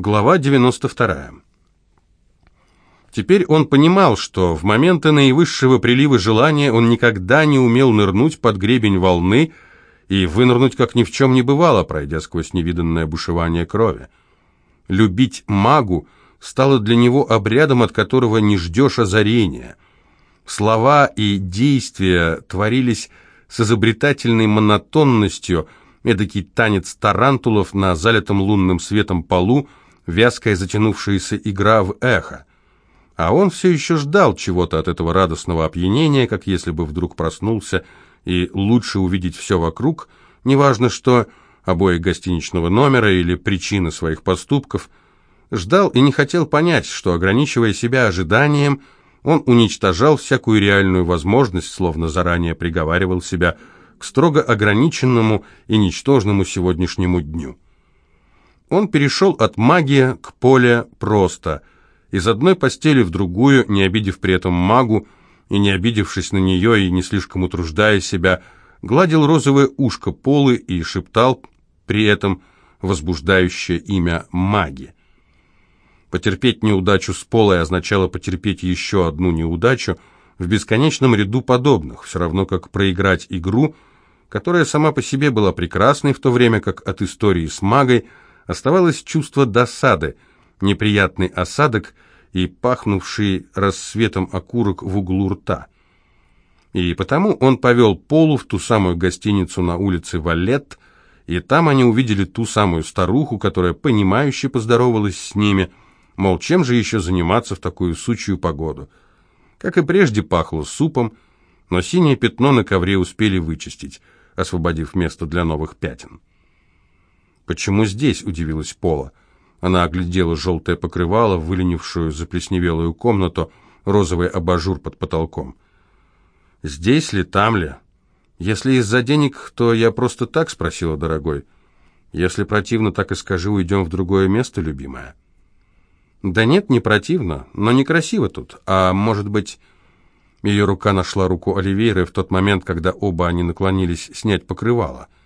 Глава 92. Теперь он понимал, что в моменты наивысшего прилива желания он никогда не умел нырнуть под гребень волны и вынырнуть, как ни в чем не бывало, пройдя сквозь невиданное бушевание крови. Любить магу стало для него обрядом, от которого не ждешь озарения. Слова и действия творились с изобретательной монотонностью, эдакий танец тарантулов на залитом лунным светом полу, вязкая затянувшаяся игра в эхо. А он все еще ждал чего-то от этого радостного опьянения, как если бы вдруг проснулся, и лучше увидеть все вокруг, неважно что, обои гостиничного номера или причины своих поступков, ждал и не хотел понять, что, ограничивая себя ожиданием, он уничтожал всякую реальную возможность, словно заранее приговаривал себя к строго ограниченному и ничтожному сегодняшнему дню. Он перешел от магии к поле просто, из одной постели в другую, не обидев при этом магу, и не обидевшись на нее и не слишком утруждая себя, гладил розовое ушко Полы и шептал при этом возбуждающее имя маги. Потерпеть неудачу с Полой означало потерпеть еще одну неудачу в бесконечном ряду подобных, все равно как проиграть игру, которая сама по себе была прекрасной, в то время как от истории с магой – Оставалось чувство досады, неприятный осадок и пахнувший рассветом окурок в углу рта. И потому он повел Полу в ту самую гостиницу на улице Валет, и там они увидели ту самую старуху, которая понимающе поздоровалась с ними, мол, чем же еще заниматься в такую сучью погоду. Как и прежде пахло супом, но синее пятно на ковре успели вычистить, освободив место для новых пятен. «Почему здесь?» – удивилась Пола. Она оглядела желтое покрывало, выленившую заплесневелую комнату, розовый абажур под потолком. «Здесь ли, там ли? Если из-за денег, то я просто так?» – спросила дорогой. «Если противно, так и скажи, уйдем в другое место, любимая». «Да нет, не противно, но некрасиво тут. А может быть...» Ее рука нашла руку Оливейры в тот момент, когда оба они наклонились снять покрывало –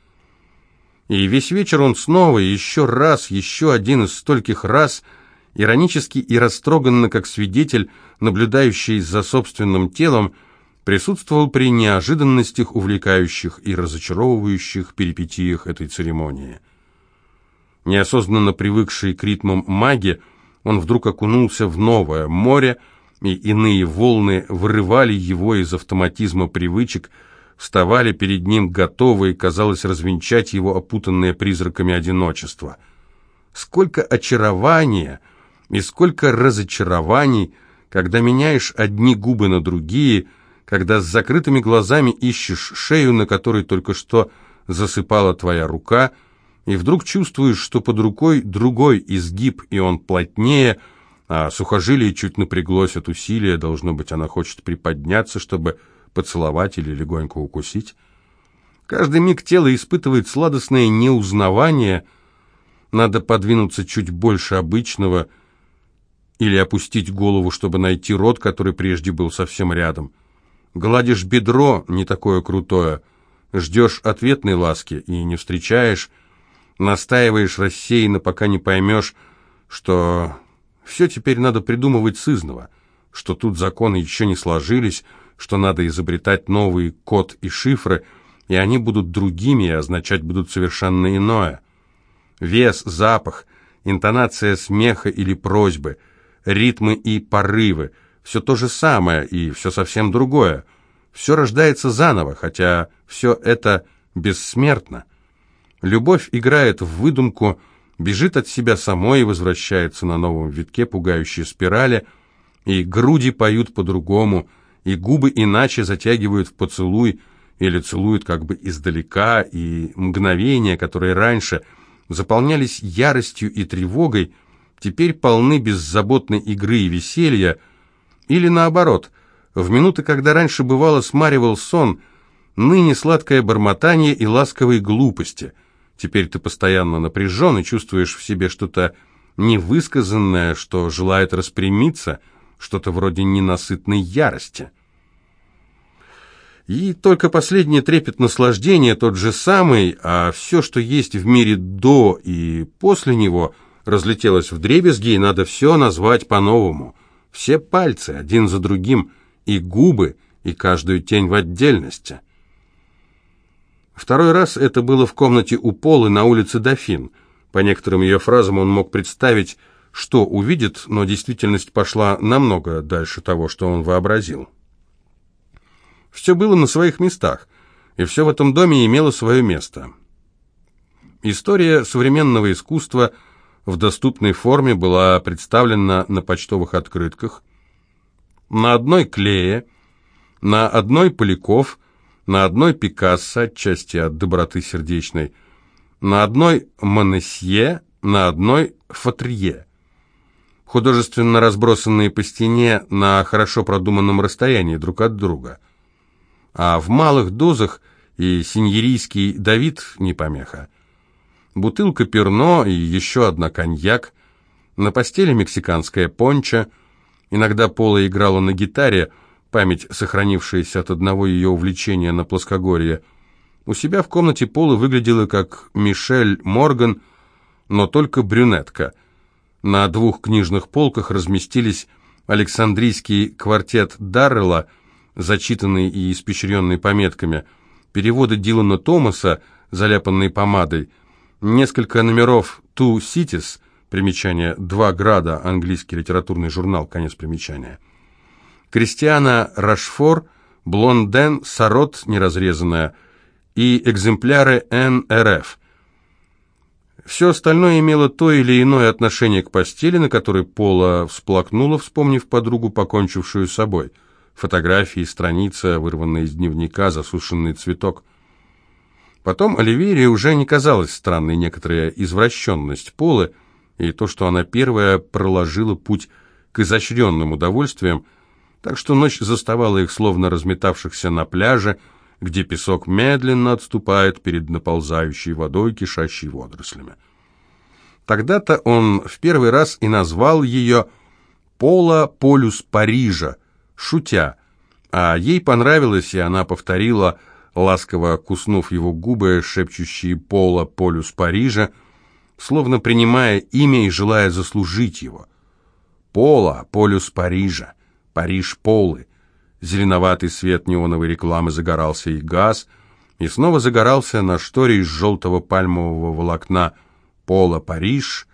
и весь вечер он снова, еще раз, еще один из стольких раз, иронически и растроганно, как свидетель, наблюдающий за собственным телом, присутствовал при неожиданностях, увлекающих и разочаровывающих перипетиях этой церемонии. Неосознанно привыкший к ритмам маги, он вдруг окунулся в новое море, и иные волны вырывали его из автоматизма привычек, вставали перед ним готовые, казалось, развенчать его опутанное призраками одиночество. Сколько очарования и сколько разочарований, когда меняешь одни губы на другие, когда с закрытыми глазами ищешь шею, на которой только что засыпала твоя рука, и вдруг чувствуешь, что под рукой другой изгиб, и он плотнее, а сухожилие чуть напряглось от усилия, должно быть, она хочет приподняться, чтобы поцеловать или легонько укусить. Каждый миг тело испытывает сладостное неузнавание, надо подвинуться чуть больше обычного или опустить голову, чтобы найти рот, который прежде был совсем рядом. Гладишь бедро, не такое крутое, ждешь ответной ласки и не встречаешь, настаиваешь рассеянно, пока не поймешь, что все теперь надо придумывать сызново, что тут законы еще не сложились, что надо изобретать новый код и шифры, и они будут другими и означать будут совершенно иное. Вес, запах, интонация смеха или просьбы, ритмы и порывы – все то же самое и все совсем другое. Все рождается заново, хотя все это бессмертно. Любовь играет в выдумку, бежит от себя самой и возвращается на новом витке пугающей спирали, и груди поют по-другому – и губы иначе затягивают в поцелуй или целуют как бы издалека, и мгновения, которые раньше заполнялись яростью и тревогой, теперь полны беззаботной игры и веселья, или наоборот, в минуты, когда раньше бывало смаривал сон, ныне сладкое бормотание и ласковые глупости. Теперь ты постоянно напряжен и чувствуешь в себе что-то невысказанное, что желает распрямиться – что-то вроде ненасытной ярости. И только последний трепет наслаждения тот же самый, а все, что есть в мире до и после него, разлетелась в дребезги, и надо все назвать по-новому. Все пальцы, один за другим, и губы, и каждую тень в отдельности. Второй раз это было в комнате у Полы на улице Дофин. По некоторым ее фразам он мог представить, что увидит, но действительность пошла намного дальше того, что он вообразил. Все было на своих местах, и все в этом доме имело свое место. История современного искусства в доступной форме была представлена на почтовых открытках. На одной клее, на одной Поляков, на одной Пикассо, отчасти от доброты сердечной, на одной Монесье, на одной Фатрие. Художественно разбросанные по стене на хорошо продуманном расстоянии друг от друга. А в малых дозах и синьерийский Давид не помеха бутылка перно и еще одна коньяк, на постели мексиканская понча, иногда Пола играла на гитаре, память, сохранившаяся от одного ее увлечения на плоскогорье. У себя в комнате Пола выглядела как Мишель Морган, но только брюнетка. На двух книжных полках разместились Александрийский квартет Даррелла, зачитанный и испещренный пометками, переводы Дилана Томаса, заляпанные помадой, Несколько номеров «Two Cities», примечание «Два града», английский литературный журнал, конец примечания. Кристиана Рашфор, Блонден, Сарот, неразрезанная, и экземпляры НРФ. Все остальное имело то или иное отношение к постели, на которой Пола всплакнула, вспомнив подругу, покончившую собой. Фотографии, страница, вырванная из дневника, засушенный цветок. Потом Оливерии уже не казалась странной некоторая извращенность Полы и то, что она первая проложила путь к изощренным удовольствиям, так что ночь заставала их словно разметавшихся на пляже, где песок медленно отступает перед наползающей водой, кишащей водорослями. Тогда-то он в первый раз и назвал ее «Пола Полюс Парижа», шутя, а ей понравилось, и она повторила – ласково куснув его губы, шепчущие пола полюс Парижа, словно принимая имя и желая заслужить его. Пола, полюс Парижа, Париж полы. Зеленоватый свет неоновой рекламы загорался и газ, и снова загорался на шторе из желтого пальмового волокна. Пола, Париж,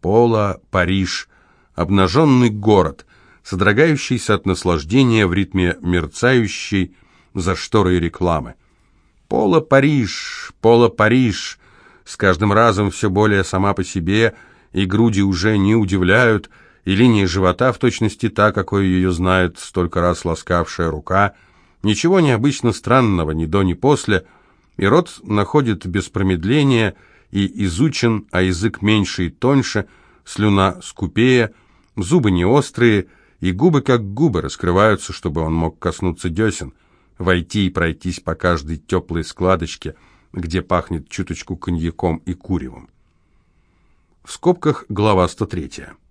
Пола, Париж, обнаженный город, содрогающийся от наслаждения в ритме мерцающей за шторой рекламы. Пола Париж, Пола Париж, с каждым разом все более сама по себе, и груди уже не удивляют, и линия живота в точности та, какой ее знает столько раз ласкавшая рука. Ничего необычно странного ни до, ни после, и рот находит без промедления и изучен, а язык меньше и тоньше, слюна скупее, зубы не острые, и губы как губы раскрываются, чтобы он мог коснуться десен войти и пройтись по каждой теплой складочке, где пахнет чуточку коньяком и куревом. В скобках глава 103.